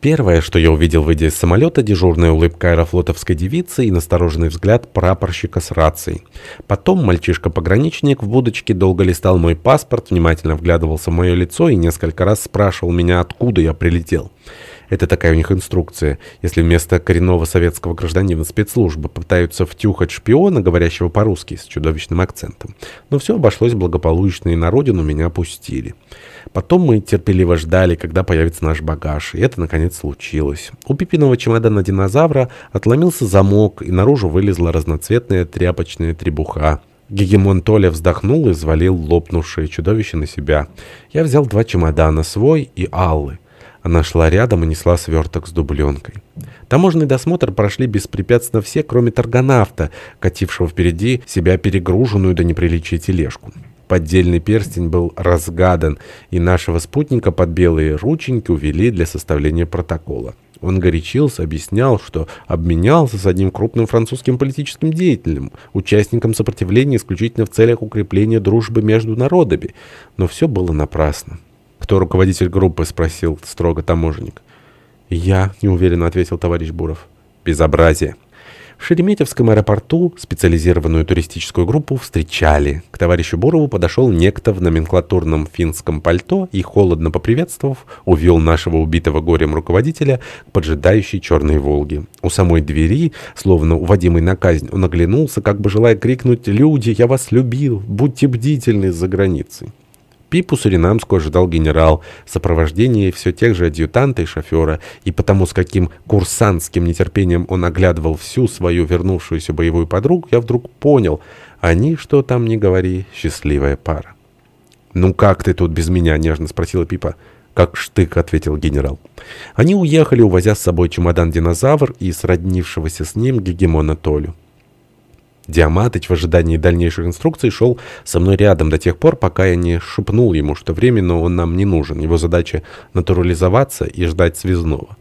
Первое, что я увидел, выйдя из самолета, дежурная улыбка аэрофлотовской девицы и настороженный взгляд прапорщика с рацией. Потом мальчишка-пограничник в будочке долго листал мой паспорт, внимательно вглядывался в мое лицо и несколько раз спрашивал меня, откуда я прилетел. Это такая у них инструкция. Если вместо коренного советского гражданина спецслужбы пытаются втюхать шпиона, говорящего по-русски с чудовищным акцентом. Но все обошлось благополучно, и на родину меня пустили. Потом мы терпеливо ждали, когда появится наш багаж, и это, наконец, случилось. У пипиного чемодана динозавра отломился замок, и наружу вылезла разноцветная тряпочная требуха. Гегемон Толя вздохнул и взвалил лопнувшее чудовище на себя. Я взял два чемодана, свой и Аллы. Она шла рядом и несла сверток с дубленкой. Таможенный досмотр прошли беспрепятственно все, кроме торгонавта, катившего впереди себя перегруженную до неприличия тележку. Поддельный перстень был разгадан, и нашего спутника под белые рученьки увели для составления протокола. Он горячился, объяснял, что обменялся с одним крупным французским политическим деятелем, участником сопротивления исключительно в целях укрепления дружбы между народами. Но все было напрасно. «Кто руководитель группы?» — спросил строго таможенник. «Я», — неуверенно ответил товарищ Буров. «Безобразие». В Шереметьевском аэропорту специализированную туристическую группу встречали. К товарищу Бурову подошел некто в номенклатурном финском пальто и, холодно поприветствовав, увел нашего убитого горем руководителя к поджидающей черной «Волге». У самой двери, словно уводимый на казнь, он оглянулся, как бы желая крикнуть «Люди, я вас любил! Будьте бдительны за границей!» Пипу Суринамскую ожидал генерал в сопровождении все тех же адъютанта и шофера, и потому с каким курсантским нетерпением он оглядывал всю свою вернувшуюся боевую подругу, я вдруг понял, они, что там не говори, счастливая пара. «Ну как ты тут без меня?» — нежно спросила Пипа. «Как штык», — ответил генерал. Они уехали, увозя с собой чемодан-динозавр и сроднившегося с ним гегемона Толю. Диаматыч в ожидании дальнейших инструкций шел со мной рядом до тех пор, пока я не шепнул ему, что временно он нам не нужен. Его задача — натурализоваться и ждать связного.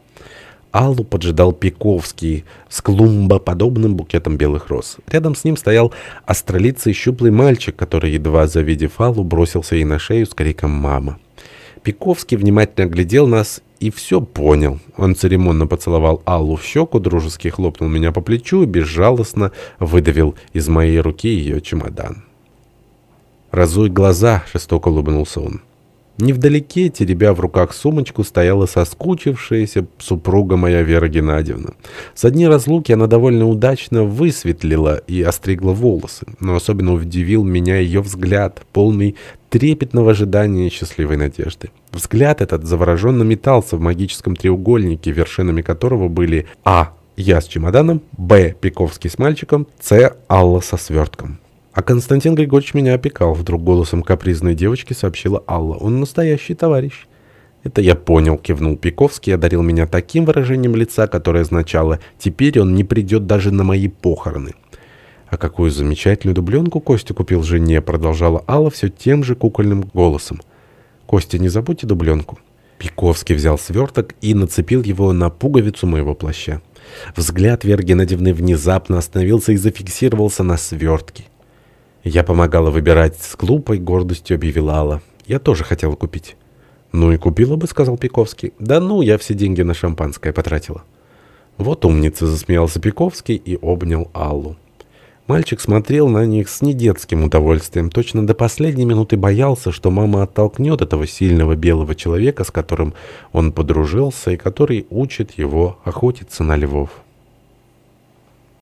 Аллу поджидал Пиковский с клумбоподобным букетом белых роз. Рядом с ним стоял астролицый щуплый мальчик, который, едва завидев Аллу, бросился ей на шею с криком «Мама!». Пиковский внимательно глядел нас и все понял. Он церемонно поцеловал Аллу в щеку, дружески хлопнул меня по плечу и безжалостно выдавил из моей руки ее чемодан. «Разуй глаза!» — жестоко улыбнулся он. Невдалеке, теребя в руках сумочку, стояла соскучившаяся супруга моя Вера Геннадьевна. С дни разлуки она довольно удачно высветлила и остригла волосы, но особенно удивил меня ее взгляд, полный трепетного ожидания и счастливой надежды. Взгляд этот завороженно метался в магическом треугольнике, вершинами которого были А. Я с чемоданом, Б. Пиковский с мальчиком, С. Алла со свертком. «А Константин Григорьевич меня опекал», — вдруг голосом капризной девочки сообщила Алла. «Он настоящий товарищ». «Это я понял», — кивнул Пиковский и одарил меня таким выражением лица, которое означало «теперь он не придет даже на мои похороны». «А какую замечательную дубленку Костя купил жене», — продолжала Алла все тем же кукольным голосом. «Костя, не забудьте дубленку». Пиковский взял сверток и нацепил его на пуговицу моего плаща. Взгляд Веры Геннадьевны внезапно остановился и зафиксировался на свертке. Я помогала выбирать с глупой гордостью объявила Алла. Я тоже хотела купить. «Ну и купила бы», — сказал Пиковский. «Да ну, я все деньги на шампанское потратила». «Вот умница», — засмеялся Пиковский и обнял Аллу. Мальчик смотрел на них с недетским удовольствием. Точно до последней минуты боялся, что мама оттолкнет этого сильного белого человека, с которым он подружился и который учит его охотиться на львов.